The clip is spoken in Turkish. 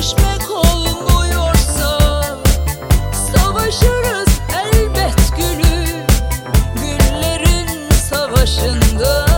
görüşmek olmuyorsa Savaşırız elbet gülü. Güllerin savaşında